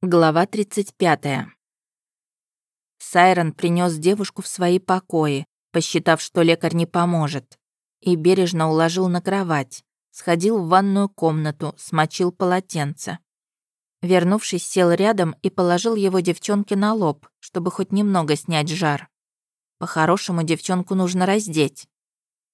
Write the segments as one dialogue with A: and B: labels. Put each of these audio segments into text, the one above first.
A: Глава 35. Сайрон принес девушку в свои покои, посчитав, что лекарь не поможет, и бережно уложил на кровать, сходил в ванную комнату, смочил полотенце. Вернувшись, сел рядом и положил его девчонке на лоб, чтобы хоть немного снять жар. По-хорошему девчонку нужно раздеть.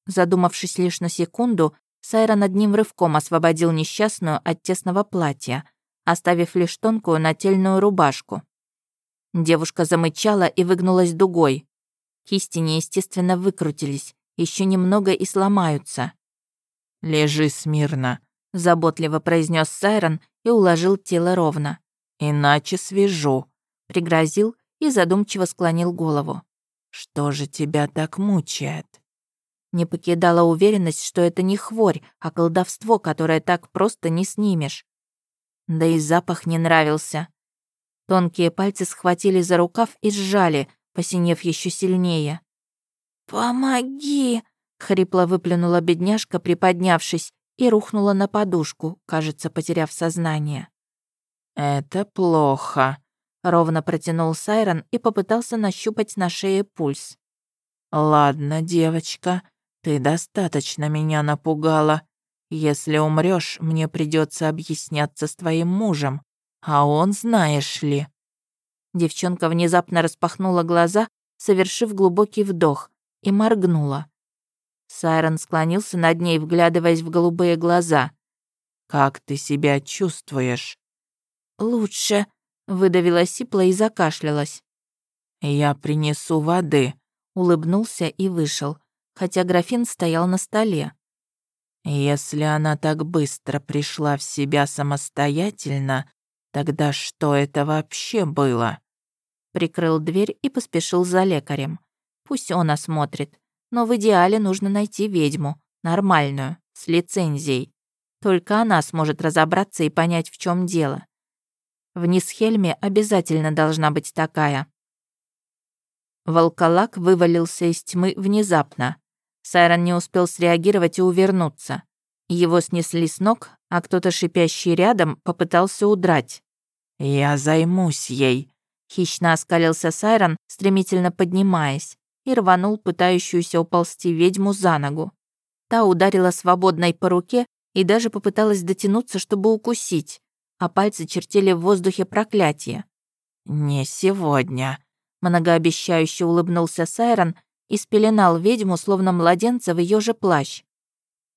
A: Задумавшись лишь на секунду, Сайрон одним рывком освободил несчастную от тесного платья — оставив лишь тонкую нательную рубашку. Девушка замычала и выгнулась дугой. Кисти неестественно выкрутились, еще немного и сломаются.
B: «Лежи смирно», —
A: заботливо произнес Сайрон и уложил тело ровно.
B: «Иначе свяжу», —
A: пригрозил и задумчиво склонил голову.
B: «Что же тебя так мучает?»
A: Не покидала уверенность, что это не хворь, а колдовство, которое так просто не снимешь. Да и запах не нравился. Тонкие пальцы схватили за рукав и сжали, посинев еще сильнее. «Помоги!» — хрипло выплюнула бедняжка, приподнявшись, и рухнула на подушку, кажется, потеряв сознание.
B: «Это плохо», — ровно протянул Сайрон и попытался нащупать на шее пульс. «Ладно, девочка, ты достаточно меня напугала. Если умрёшь, мне придётся объясняться с твоим мужем, а он, знаешь ли...»
A: Девчонка внезапно распахнула глаза, совершив глубокий вдох, и моргнула. Сайрон склонился над ней, вглядываясь в голубые глаза.
B: «Как ты себя чувствуешь?»
A: «Лучше», — выдавила сипла и закашлялась.
B: «Я принесу воды», —
A: улыбнулся и вышел, хотя графин стоял на столе.
B: Если она так быстро пришла в себя самостоятельно, тогда что это вообще было?
A: Прикрыл дверь и поспешил за лекарем. Пусть он осмотрит, но в идеале нужно найти ведьму, нормальную, с лицензией. Только она сможет разобраться и понять, в чем дело. В Нисхельме обязательно должна быть такая. Волколак вывалился из тьмы внезапно. Сайрон не успел среагировать и увернуться. Его снесли с ног, а кто-то, шипящий рядом, попытался удрать.
B: «Я займусь ей», —
A: хищно оскалился Сайрон, стремительно поднимаясь, и рванул пытающуюся уползти ведьму за ногу. Та ударила свободной по руке и даже попыталась дотянуться, чтобы укусить, а пальцы чертили в воздухе проклятие.
B: «Не сегодня», —
A: многообещающе улыбнулся Сайрон и спеленал ведьму, словно младенца в ее же плащ.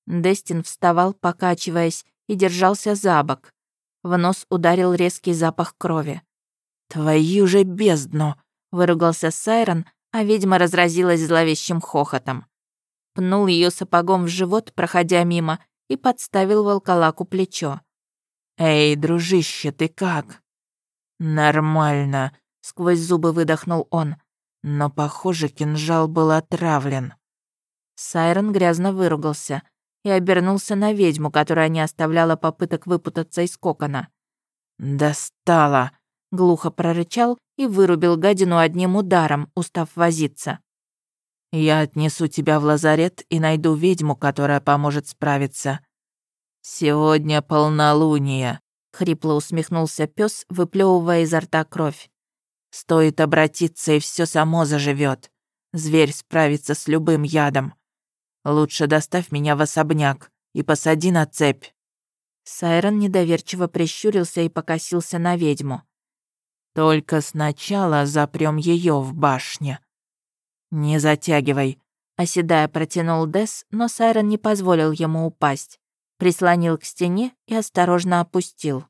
A: Дестин вставал, покачиваясь, и держался за бок. В нос ударил резкий запах крови.
B: «Твою же бездну!»
A: — выругался Сайрон, а ведьма разразилась зловещим хохотом. Пнул ее сапогом в живот, проходя мимо, и подставил волколаку плечо.
B: «Эй, дружище, ты как?» «Нормально», — сквозь зубы выдохнул он. Но, похоже, кинжал был отравлен.
A: Сайрон грязно выругался и обернулся на ведьму, которая не оставляла попыток выпутаться из кокона.
B: «Достала!» — глухо прорычал и вырубил гадину одним ударом, устав возиться. «Я отнесу тебя в лазарет и найду ведьму, которая поможет справиться. Сегодня полнолуние», — хрипло усмехнулся пес, выплевывая изо рта кровь. Стоит обратиться, и все само заживет. Зверь справится с любым ядом. Лучше доставь меня в особняк и посади на цепь».
A: Сайрон недоверчиво прищурился и покосился на ведьму.
B: «Только сначала запрем ее в башне». «Не затягивай», — оседая протянул Дес, но Сайрон не позволил ему упасть. Прислонил к стене и осторожно опустил.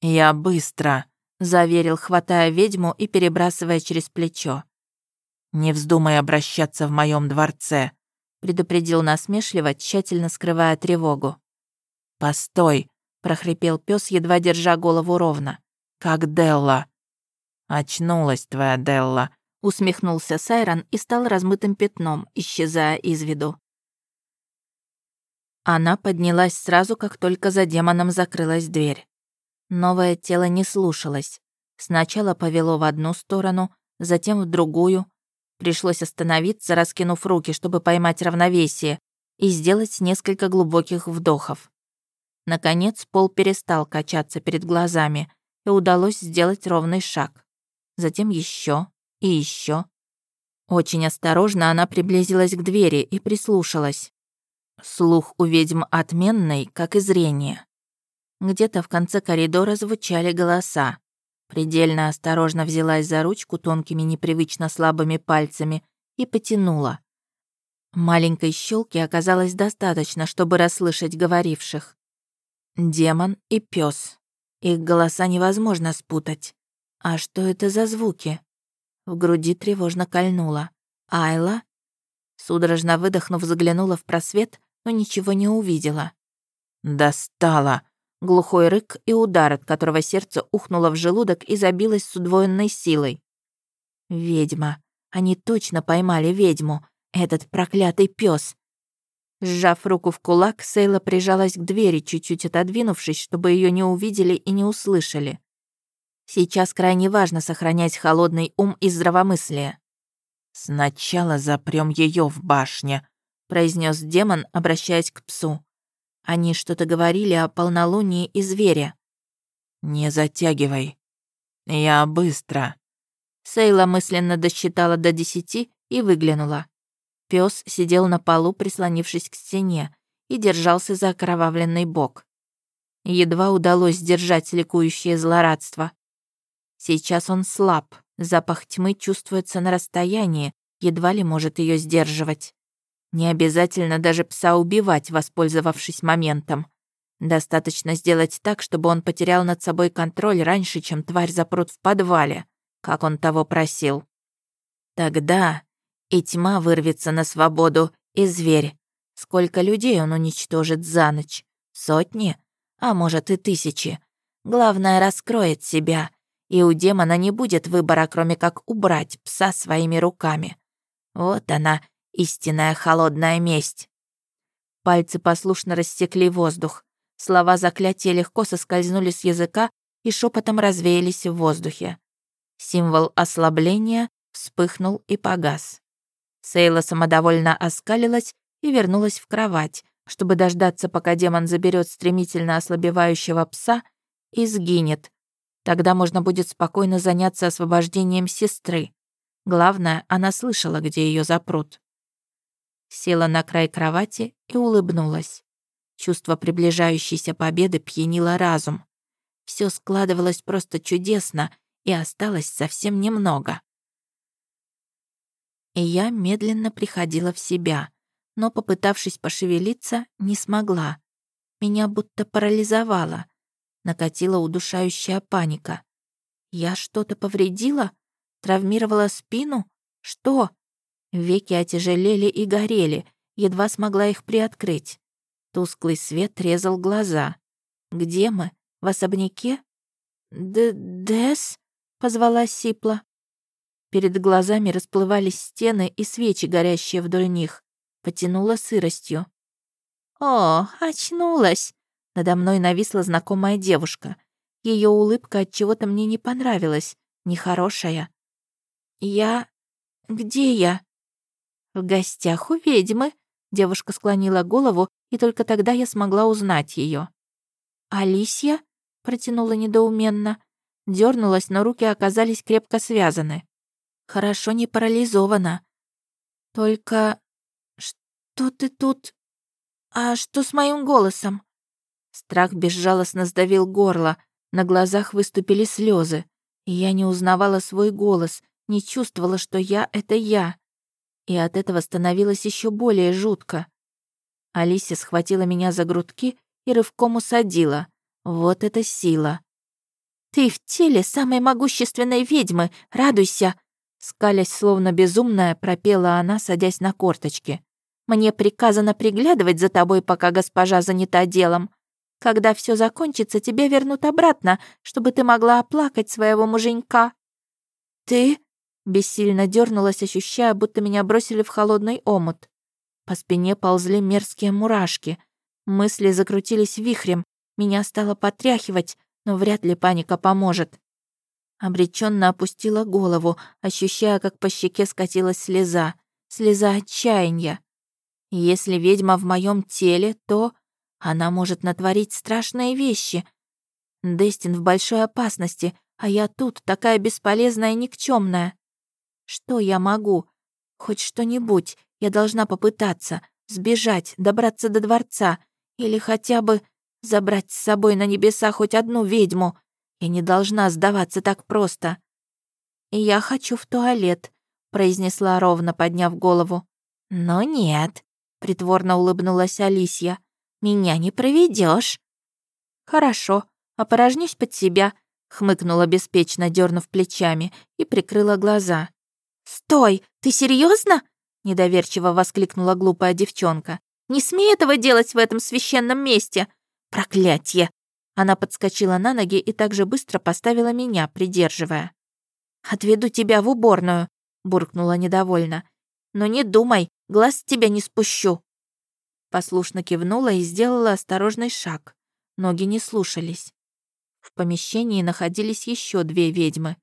B: «Я быстро», заверил, хватая ведьму и перебрасывая через плечо. «Не вздумай обращаться в моем дворце», предупредил насмешливо, тщательно скрывая тревогу. «Постой», — прохрипел пес, едва держа голову ровно. «Как Делла?» «Очнулась твоя Делла», — усмехнулся Сайрон и стал размытым пятном, исчезая из виду. Она поднялась сразу, как только за демоном закрылась дверь. Новое тело не слушалось. Сначала повело в одну сторону, затем в другую. Пришлось остановиться, раскинув руки, чтобы поймать равновесие, и сделать несколько глубоких вдохов. Наконец пол перестал качаться перед глазами,
A: и удалось сделать ровный шаг. Затем еще и еще. Очень осторожно она приблизилась к двери и прислушалась. Слух у ведьм отменный, как и зрение. Где-то в конце коридора звучали голоса. Предельно осторожно взялась за ручку тонкими непривычно слабыми пальцами и потянула. Маленькой щелки оказалось достаточно, чтобы расслышать говоривших. Демон и пес. Их голоса невозможно спутать. А что это за звуки? В груди тревожно кольнуло. Айла? Судорожно выдохнув, заглянула в просвет, но ничего не увидела. «Достала!» Глухой рык и удар, от которого сердце ухнуло в желудок и забилось с удвоенной силой. «Ведьма! Они точно поймали ведьму! Этот проклятый пес. Сжав руку в кулак, Сейла прижалась к двери, чуть-чуть отодвинувшись, чтобы ее не увидели и не услышали. Сейчас крайне важно сохранять холодный ум и здравомыслие. «Сначала запрем ее в башне», — произнес демон, обращаясь к псу. Они что-то говорили о полнолунии и звере. «Не затягивай. Я быстро». Сейла мысленно досчитала до десяти и выглянула. Пес сидел на полу, прислонившись к стене, и держался за окровавленный бок. Едва удалось сдержать ликующее злорадство. Сейчас он слаб, запах тьмы чувствуется на расстоянии, едва ли может ее сдерживать. Не обязательно даже пса убивать, воспользовавшись моментом. Достаточно сделать так, чтобы он потерял над собой контроль раньше, чем тварь запрут в подвале, как он того просил. Тогда и тьма вырвется на свободу, и зверь. Сколько людей он уничтожит за ночь? Сотни? А может и тысячи. Главное, раскроет себя, и у демона не будет выбора, кроме как убрать пса своими руками. Вот она, истинная холодная месть. Пальцы послушно рассекли воздух. Слова заклятия легко соскользнули с языка и шепотом развеялись в воздухе. Символ ослабления вспыхнул и погас. Сейла самодовольно оскалилась и вернулась в кровать, чтобы дождаться, пока демон заберет стремительно ослабевающего пса и сгинет. Тогда можно будет спокойно заняться освобождением сестры. Главное, она слышала, где ее запрут. Села на край кровати и улыбнулась. Чувство приближающейся победы пьянило разум. Все складывалось просто чудесно, и осталось совсем немного и я медленно приходила в себя, но, попытавшись пошевелиться, не смогла. Меня будто парализовало. Накатила удушающая паника. Я что-то повредила? Травмировала спину? Что? Веки отяжелели и горели, едва смогла их приоткрыть. Тусклый свет резал глаза. «Где мы? В особняке?» «Д... Дес?» — позвала Сипла. Перед глазами расплывались стены и свечи, горящие вдоль них. Потянуло сыростью. «О, очнулась!» Надо мной нависла знакомая девушка. Ее улыбка от чего-то мне не понравилась, нехорошая. «Я... где я?» «В гостях у ведьмы», — девушка склонила голову, и только тогда я смогла узнать ее. «Алисия?» — протянула недоуменно. Дёрнулась, но руки оказались крепко связаны. Хорошо не парализована. Только... Что ты тут... А что с моим голосом? Страх безжалостно сдавил горло, на глазах выступили слезы, я не узнавала свой голос, не чувствовала, что я — это я. И от этого становилось еще более жутко. Алисия схватила меня за грудки и рывком усадила. Вот это сила. «Ты в теле самой могущественной ведьмы, радуйся!» Скалясь, словно безумная, пропела она, садясь на корточки. «Мне приказано приглядывать за тобой, пока госпожа занята делом. Когда все закончится, тебя вернут обратно, чтобы ты могла оплакать своего муженька». «Ты?» — бессильно дернулась, ощущая, будто меня бросили в холодный омут. По спине ползли мерзкие мурашки. Мысли закрутились вихрем. Меня стало потряхивать, но вряд ли паника поможет. Обреченно опустила голову, ощущая, как по щеке скатилась слеза. Слеза отчаяния. Если ведьма в моем теле, то она может натворить страшные вещи. Дестин в большой опасности, а я тут такая бесполезная и никчемная. Что я могу? Хоть что-нибудь. Я должна попытаться. Сбежать, добраться до дворца. Или хотя бы забрать с собой на небеса хоть одну ведьму. Я не должна сдаваться так просто. Я хочу в туалет, произнесла ровно, подняв голову. Но нет, притворно улыбнулась Алисия. Меня не проведешь. Хорошо, опорожнюсь под себя, хмыкнула беспечно, дернув плечами, и прикрыла глаза. «Стой! Ты серьезно? недоверчиво воскликнула глупая девчонка. «Не смей этого делать в этом священном месте! Проклятье!» Она подскочила на ноги и также быстро поставила меня, придерживая. «Отведу тебя в уборную», — буркнула недовольно. «Но не думай, глаз с тебя не спущу». Послушно кивнула и сделала осторожный шаг. Ноги не слушались. В помещении находились еще две ведьмы.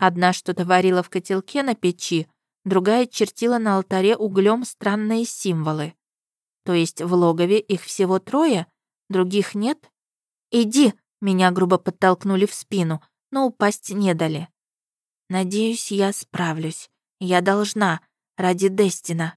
A: Одна что-то варила в котелке на печи, другая чертила на алтаре углем странные символы. То есть в логове их всего трое, других нет? «Иди!» — меня грубо подтолкнули в спину, но упасть не дали. «Надеюсь, я справлюсь. Я должна. Ради Дестина».